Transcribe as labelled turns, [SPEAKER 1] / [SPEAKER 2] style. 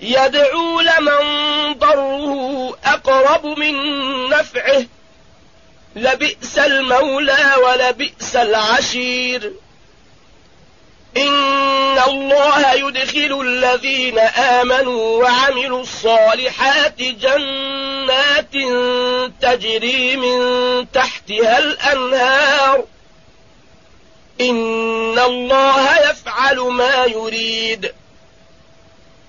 [SPEAKER 1] يدعو لمن ضره أقرب من نفعه. لبئس المولى ولبئس العشير. إن الله يدخل الذين آمنوا وعملوا الصالحات جنات تجري من تحتها الأنهار. إن الله يفعل ما يريد.